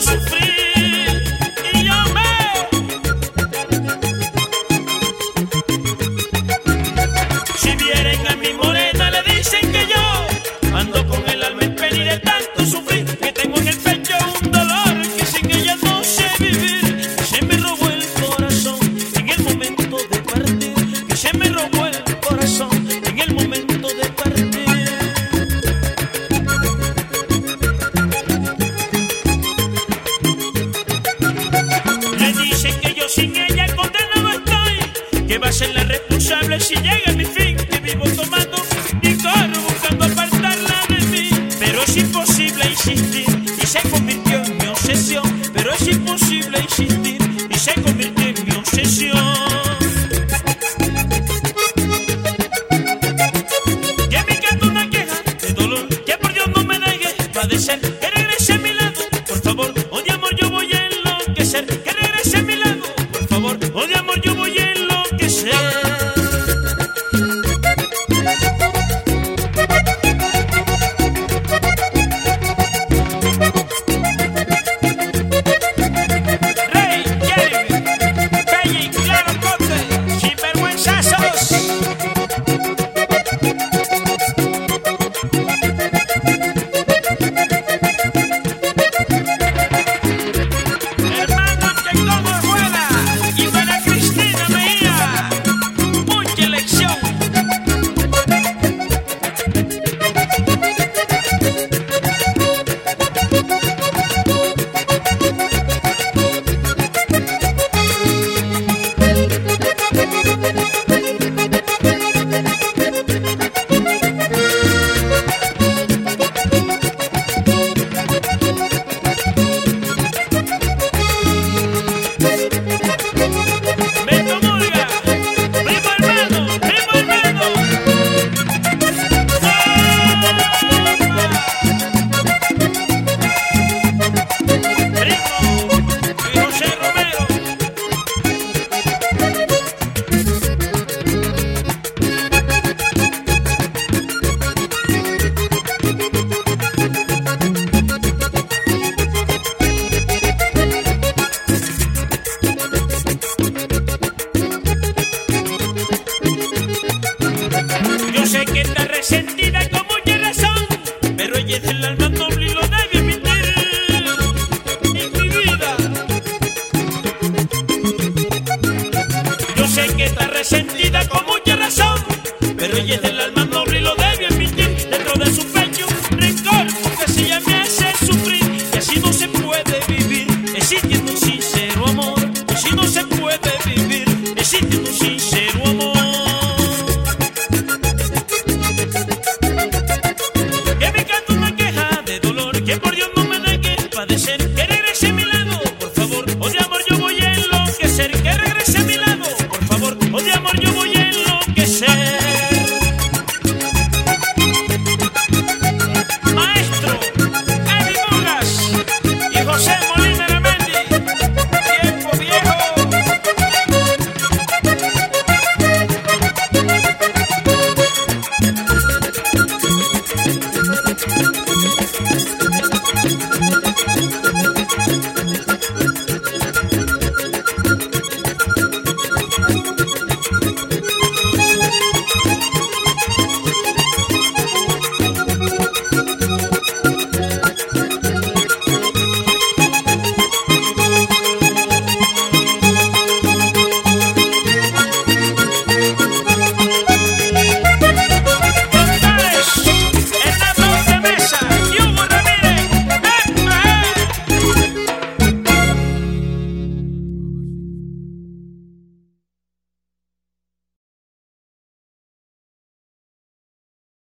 Si vienen a mi morena le dicen Si llega mi fin, te vivo tomando y corro buscando apartarla de mí. Pero es imposible insistir y se convirtió en mi obsesión. Pero es imposible insistir y se convirtió en mi obsesión. Que me encanta una queja de dolor que por Dios no me deje padecer. resentida con mucha razón, pero ella es del alma